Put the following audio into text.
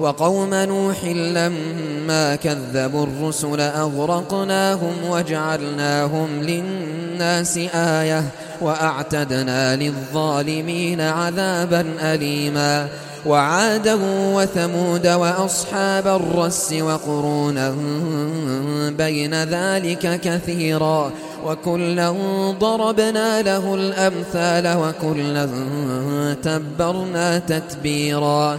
وقوم نوح لما كذبوا الرسل أغرقناهم وجعلناهم للناس آية وأعتدنا للظالمين عذابا أليما وعادا وثمود وأصحاب الرس وقرونا بين ذلك كثيرا وكلا ضربنا له الأمثال وكلا تبرنا تتبيرا